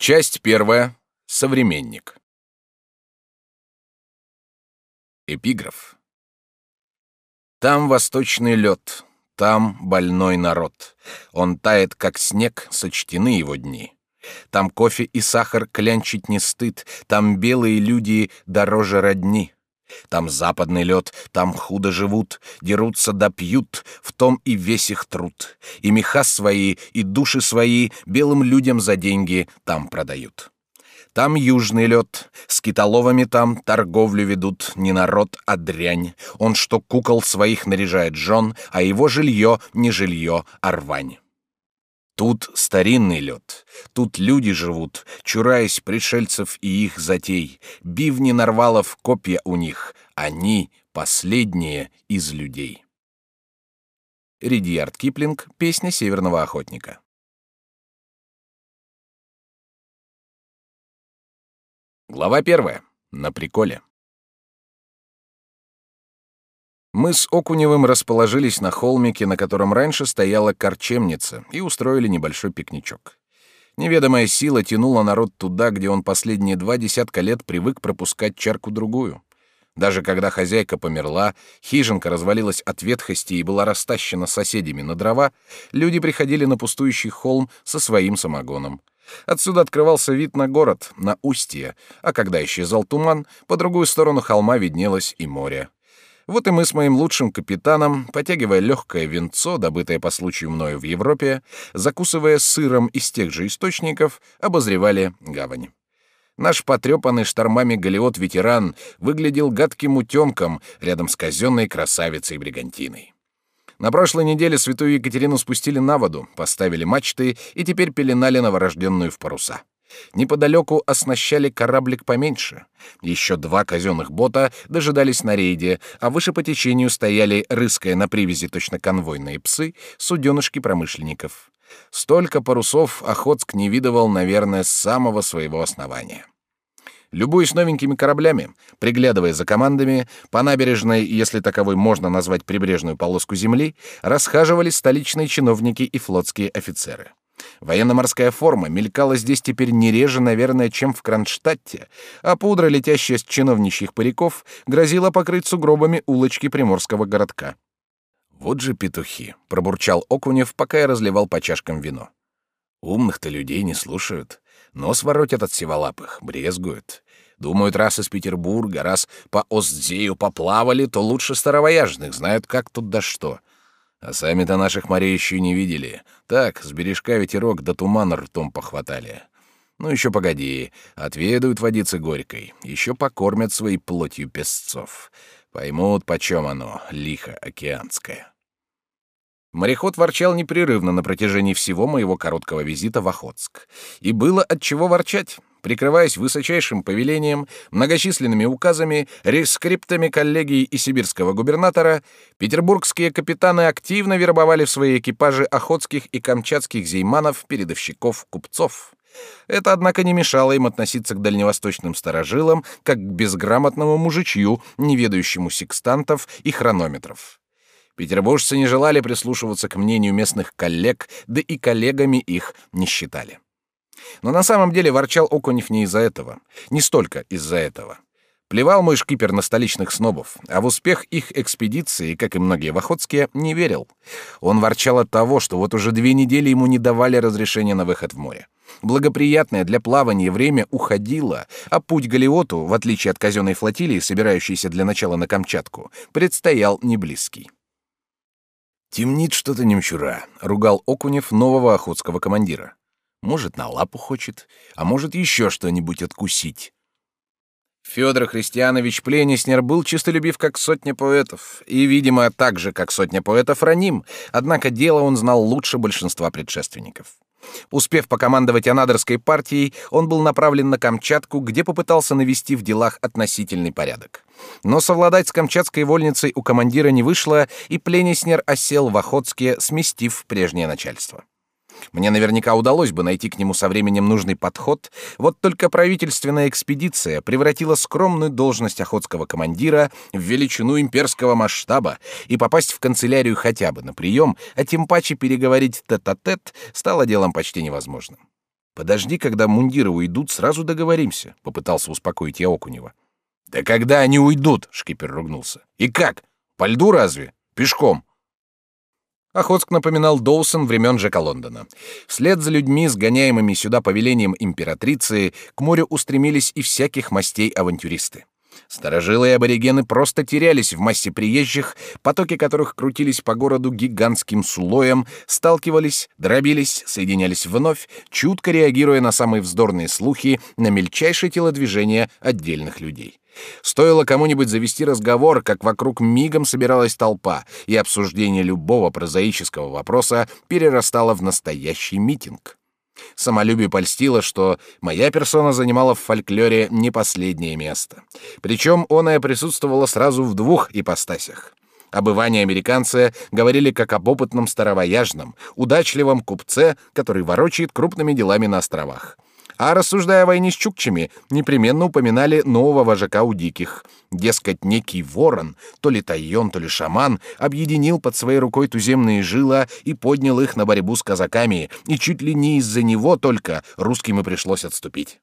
Часть первая. Современник. Эпиграф. Там восточный лед, там больной народ. Он тает, как снег, сочтены его дни. Там кофе и сахар клянчить не стыд, там белые люди дороже родни. Там западный лед, там худо живут, дерутся да пьют, в том и весь их труд. И меха свои, и души свои белым людям за деньги там продают. Там южный лед, с китоловами там торговлю ведут не народ, а дрянь. Он что кукол своих наряжает жен, а его жилье не жилье, а рвань. Тут старинный лед, тут люди живут, чураясь пришельцев и их затей. Бивни нарвалов копья у них, они последние из людей. Ридьярд Киплинг, песня северного охотника. Глава первая. На приколе. Мы с Окуневым расположились на холмике, на котором раньше стояла корчемница, и устроили небольшой пикничок. Неведомая сила тянула народ туда, где он последние два десятка лет привык пропускать чарку-другую. Даже когда хозяйка померла, хижинка развалилась от ветхости и была растащена соседями на дрова, люди приходили на пустующий холм со своим самогоном. Отсюда открывался вид на город, на устье, а когда исчезал туман, по другую сторону холма виднелось и море. Вот и мы с моим лучшим капитаном, потягивая легкое винцо, добытое по случаю мною в Европе, закусывая сыром из тех же источников, обозревали гавань. Наш потрепанный штормами галеот-ветеран выглядел гадким утенком рядом с казенной красавицей-бригантиной. На прошлой неделе святую Екатерину спустили на воду, поставили мачты и теперь пеленали новорожденную в паруса. Неподалеку оснащали кораблик поменьше. Еще два казенных бота дожидались на рейде, а выше по течению стояли, рыская на привязи точно конвойные псы, суденышки промышленников. Столько парусов Охотск не видывал, наверное, с самого своего основания. Любуясь новенькими кораблями, приглядывая за командами, по набережной, если таковой можно назвать прибрежную полоску земли, расхаживали столичные чиновники и флотские офицеры. Военно-морская форма мелькала здесь теперь не реже, наверное, чем в Кронштадте, а пудра, летящая с чиновничьих париков, грозила покрыть сугробами улочки приморского городка. «Вот же петухи!» — пробурчал Окунев, пока я разливал по чашкам вино. «Умных-то людей не слушают. Нос воротят от сиволапых, брезгуют. Думают, раз из Петербурга, раз по Остзею поплавали, то лучше старовояжных, знают, как тут да что. А сами-то наших морей еще не видели. Так, с бережка ветерок до тумана ртом похватали. Ну еще погоди, отведают водицы горькой, еще покормят своей плотью песцов. Поймут, почем оно, лихо океанское. Мореход ворчал непрерывно на протяжении всего моего короткого визита в Охотск. И было от чего ворчать прикрываясь высочайшим повелением, многочисленными указами, рескриптами коллегии и сибирского губернатора, петербургские капитаны активно вербовали в свои экипажи охотских и камчатских зейманов, передовщиков, купцов. Это, однако, не мешало им относиться к дальневосточным старожилам как к безграмотному мужичью, не ведающему секстантов и хронометров. Петербуржцы не желали прислушиваться к мнению местных коллег, да и коллегами их не считали. Но на самом деле ворчал Окунев не из-за этого, не столько из-за этого. Плевал мой шкипер на столичных снобов, а в успех их экспедиции, как и многие в Охотске, не верил. Он ворчал от того, что вот уже две недели ему не давали разрешения на выход в море. Благоприятное для плавания время уходило, а путь Галиоту, в отличие от казенной флотилии, собирающейся для начала на Камчатку, предстоял неблизкий. «Темнит что-то немчура», — ругал Окунев нового охотского командира. Может, на лапу хочет, а может, еще что-нибудь откусить. Федор Христианович Пленеснер был чистолюбив как сотня поэтов, и, видимо, так же, как сотня поэтов, раним, однако дело он знал лучше большинства предшественников. Успев покомандовать анадырской партией, он был направлен на Камчатку, где попытался навести в делах относительный порядок. Но совладать с камчатской вольницей у командира не вышло, и Пленеснер осел в Охотске, сместив прежнее начальство. Мне наверняка удалось бы найти к нему со временем нужный подход, вот только правительственная экспедиция превратила скромную должность охотского командира в величину имперского масштаба, и попасть в канцелярию хотя бы на прием, а тем паче переговорить тет-а-тет, -тет, стало делом почти невозможным. Подожди, когда мундиры уйдут, сразу договоримся, попытался успокоить я Окунева. Да когда они уйдут? Шкипер ругнулся. И как? По льду разве? Пешком? Охотск напоминал Доусон времен Джека Лондона. Вслед за людьми, сгоняемыми сюда повелением императрицы, к морю устремились и всяких мастей авантюристы. Старожилы и аборигены просто терялись в массе приезжих, потоки которых крутились по городу гигантским сулоем, сталкивались, дробились, соединялись вновь, чутко реагируя на самые вздорные слухи, на мельчайшие телодвижения отдельных людей. Стоило кому-нибудь завести разговор, как вокруг мигом собиралась толпа, и обсуждение любого прозаического вопроса перерастало в настоящий митинг. Самолюбие польстило, что моя персона занимала в фольклоре не последнее место. Причем оное присутствовало сразу в двух ипостасях. Обывание американца говорили как об опытном старовояжном, удачливом купце, который ворочает крупными делами на островах а рассуждая о войне с чукчами, непременно упоминали нового вожака у диких. Дескать, некий ворон, то ли тайон, то ли шаман, объединил под своей рукой туземные жила и поднял их на борьбу с казаками, и чуть ли не из-за него только русским и пришлось отступить.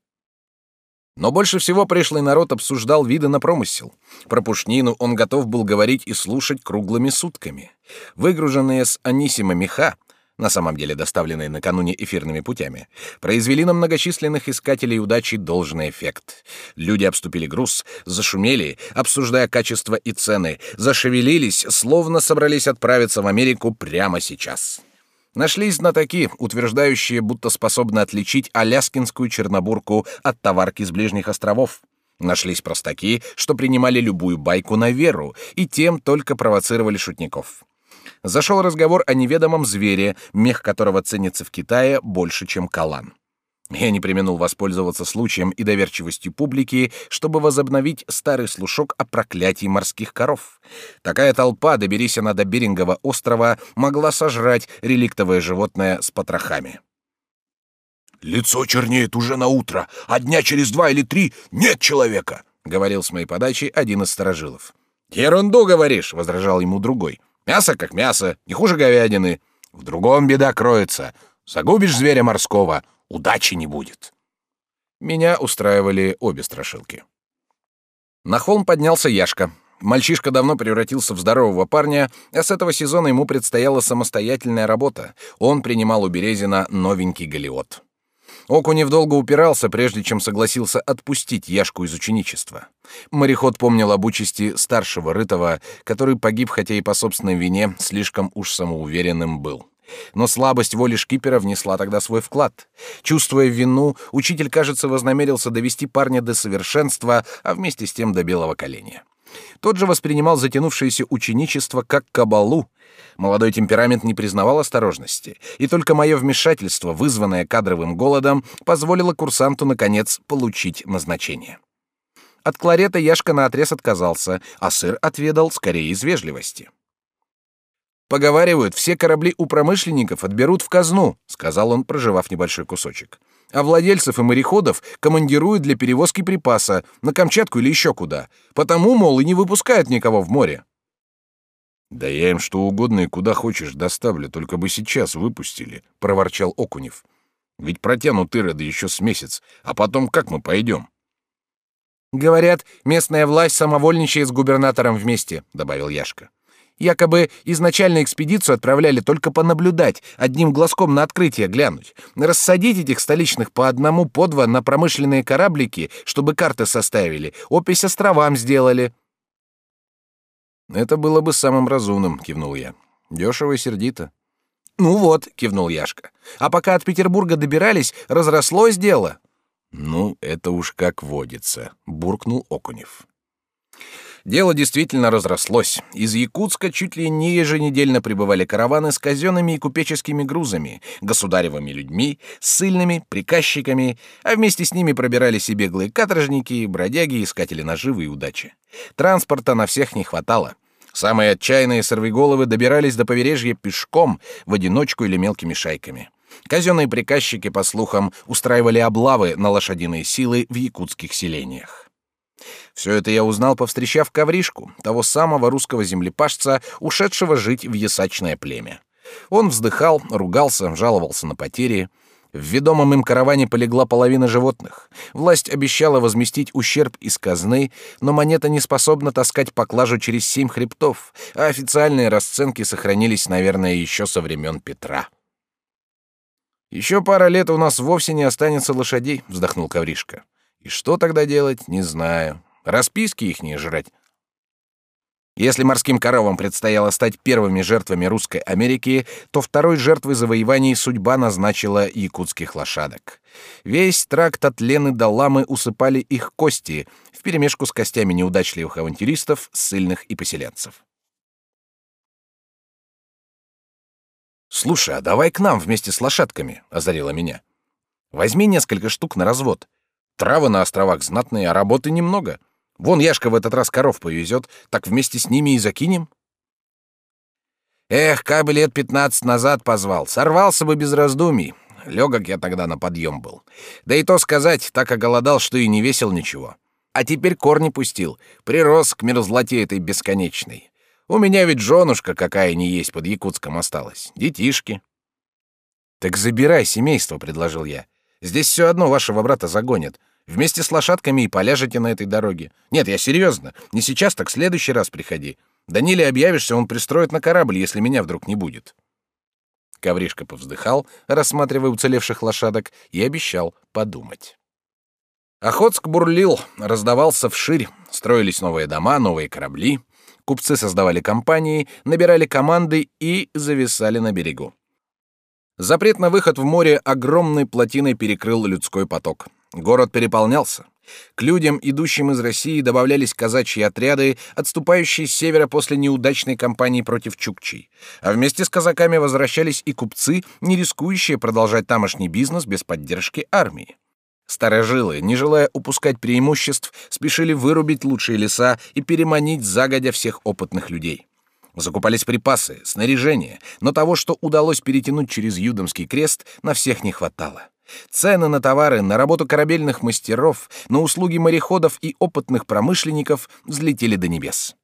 Но больше всего пришлый народ обсуждал виды на промысел. Про пушнину он готов был говорить и слушать круглыми сутками. Выгруженные с Анисима меха на самом деле доставленные накануне эфирными путями, произвели на многочисленных искателей удачи должный эффект. Люди обступили груз, зашумели, обсуждая качество и цены, зашевелились, словно собрались отправиться в Америку прямо сейчас. Нашлись знатоки, утверждающие, будто способны отличить аляскинскую чернобурку от товарки с ближних островов. Нашлись простаки, что принимали любую байку на веру, и тем только провоцировали шутников. Зашел разговор о неведомом звере, мех которого ценится в Китае больше, чем калан. Я не применил воспользоваться случаем и доверчивостью публики, чтобы возобновить старый слушок о проклятии морских коров. Такая толпа, доберись она до Берингового острова, могла сожрать реликтовое животное с потрохами. «Лицо чернеет уже на утро, а дня через два или три нет человека», — говорил с моей подачи один из сторожилов. «Ерунду говоришь», — возражал ему другой. Мясо как мясо, не хуже говядины. В другом беда кроется. Загубишь зверя морского, удачи не будет. Меня устраивали обе страшилки. На холм поднялся Яшка. Мальчишка давно превратился в здорового парня, а с этого сезона ему предстояла самостоятельная работа. Он принимал у Березина новенький галеот. Окунев долго упирался, прежде чем согласился отпустить Яшку из ученичества. Мореход помнил об участи старшего Рытова, который погиб, хотя и по собственной вине, слишком уж самоуверенным был. Но слабость воли шкипера внесла тогда свой вклад. Чувствуя вину, учитель, кажется, вознамерился довести парня до совершенства, а вместе с тем до белого коленя. Тот же воспринимал затянувшееся ученичество как кабалу, Молодой темперамент не признавал осторожности, и только мое вмешательство, вызванное кадровым голодом, позволило курсанту, наконец, получить назначение. От кларета Яшка наотрез отказался, а сыр отведал скорее из вежливости. «Поговаривают, все корабли у промышленников отберут в казну», — сказал он, проживав небольшой кусочек. «А владельцев и мореходов командируют для перевозки припаса на Камчатку или еще куда. Потому, мол, и не выпускают никого в море». Да я им что угодно и куда хочешь доставлю, только бы сейчас выпустили, проворчал Окунев. Ведь протянут ироды еще с месяц, а потом как мы пойдем? Говорят, местная власть самовольничает с губернатором вместе, добавил Яшка. Якобы изначально экспедицию отправляли только понаблюдать, одним глазком на открытие глянуть, рассадить этих столичных по одному по два на промышленные кораблики, чтобы карты составили, опись островам сделали. Это было бы самым разумным, кивнул я. Дешево и сердито. Ну вот, кивнул Яшка. А пока от Петербурга добирались, разрослось дело. Ну, это уж как водится, буркнул Окунев. Дело действительно разрослось. Из Якутска чуть ли не еженедельно прибывали караваны с казенными и купеческими грузами, государевыми людьми, ссыльными, приказчиками, а вместе с ними пробирались и беглые каторжники, бродяги, искатели наживы и удачи. Транспорта на всех не хватало. Самые отчаянные сорвиголовы добирались до побережья пешком, в одиночку или мелкими шайками. Казенные приказчики, по слухам, устраивали облавы на лошадиные силы в якутских селениях. Все это я узнал, повстречав Ковришку, того самого русского землепашца, ушедшего жить в ясачное племя. Он вздыхал, ругался, жаловался на потери. В ведомом им караване полегла половина животных. Власть обещала возместить ущерб из казны, но монета не способна таскать поклажу через семь хребтов, а официальные расценки сохранились, наверное, еще со времен Петра. «Еще пара лет у нас вовсе не останется лошадей», — вздохнул Ковришка. «И что тогда делать, не знаю. Расписки их не жрать, если морским коровам предстояло стать первыми жертвами русской Америки, то второй жертвой завоеваний судьба назначила якутских лошадок. Весь тракт от Лены до Ламы усыпали их кости, вперемешку с костями неудачливых авантюристов, ссыльных и поселенцев. «Слушай, а давай к нам вместе с лошадками», — озарила меня. «Возьми несколько штук на развод. Травы на островах знатные, а работы немного. Вон Яшка в этот раз коров повезет, так вместе с ними и закинем. Эх, кабы лет пятнадцать назад позвал, сорвался бы без раздумий. Легок я тогда на подъем был. Да и то сказать, так оголодал, что и не весил ничего. А теперь корни пустил, прирос к мерзлоте этой бесконечной. У меня ведь женушка какая не есть под Якутском осталась, детишки. Так забирай семейство, предложил я. Здесь все одно вашего брата загонят. Вместе с лошадками и поляжете на этой дороге. Нет, я серьезно. Не сейчас, так в следующий раз приходи. Даниле объявишься, он пристроит на корабль, если меня вдруг не будет. Ковришка повздыхал, рассматривая уцелевших лошадок, и обещал подумать. Охотск бурлил, раздавался вширь, строились новые дома, новые корабли. Купцы создавали компании, набирали команды и зависали на берегу. Запрет на выход в море огромной плотиной перекрыл людской поток. Город переполнялся. К людям, идущим из России, добавлялись казачьи отряды, отступающие с севера после неудачной кампании против Чукчей. А вместе с казаками возвращались и купцы, не рискующие продолжать тамошний бизнес без поддержки армии. Старожилы, не желая упускать преимуществ, спешили вырубить лучшие леса и переманить загодя всех опытных людей. Закупались припасы, снаряжение, но того, что удалось перетянуть через Юдомский крест, на всех не хватало. Цены на товары, на работу корабельных мастеров, на услуги мореходов и опытных промышленников взлетели до небес.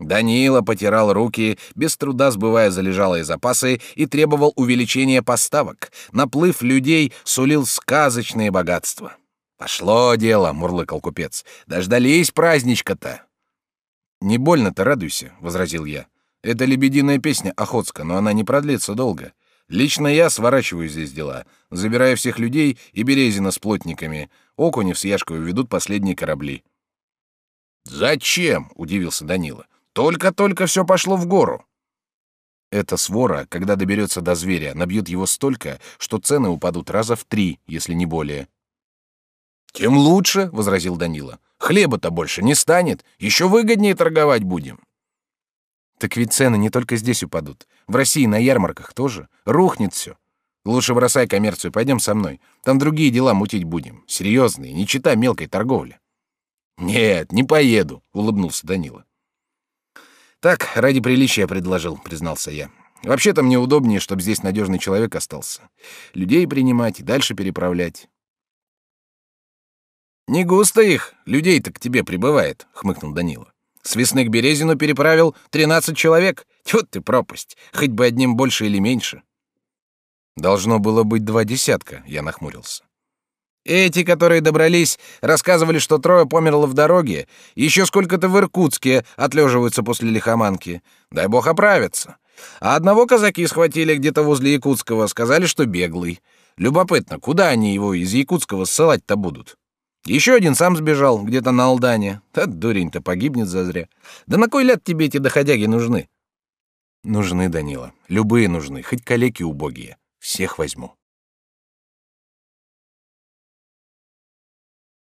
Даниила потирал руки, без труда сбывая залежалые запасы, и требовал увеличения поставок. Наплыв людей сулил сказочные богатства. «Пошло дело», — мурлыкал купец. «Дождались праздничка-то». «Не больно-то радуйся», — возразил я. «Это лебединая песня Охотска, но она не продлится долго. Лично я сворачиваю здесь дела, забирая всех людей и Березина с плотниками. Окунев с Яшковой ведут последние корабли. «Зачем?» — удивился Данила. «Только-только все пошло в гору». Эта свора, когда доберется до зверя, набьет его столько, что цены упадут раза в три, если не более. «Тем лучше», — возразил Данила. «Хлеба-то больше не станет, еще выгоднее торговать будем». Так ведь цены не только здесь упадут. В России на ярмарках тоже. Рухнет все. Лучше бросай коммерцию, пойдем со мной. Там другие дела мутить будем. Серьезные, не чита мелкой торговли. Нет, не поеду, улыбнулся Данила. Так, ради приличия предложил, признался я. Вообще-то мне удобнее, чтобы здесь надежный человек остался. Людей принимать и дальше переправлять. Не густо их, людей-то к тебе прибывает, хмыкнул Данила. С весны к Березину переправил тринадцать человек. Вот ты пропасть. Хоть бы одним больше или меньше. Должно было быть два десятка, я нахмурился. Эти, которые добрались, рассказывали, что трое померло в дороге, еще сколько-то в Иркутске отлеживаются после лихоманки. Дай бог оправятся. А одного казаки схватили где-то возле Якутского, сказали, что беглый. Любопытно, куда они его из Якутского ссылать-то будут? Еще один сам сбежал, где-то на Алдане. Тот дурень-то погибнет зазря. Да на кой ляд тебе эти доходяги нужны? Нужны, Данила. Любые нужны, хоть калеки убогие. Всех возьму.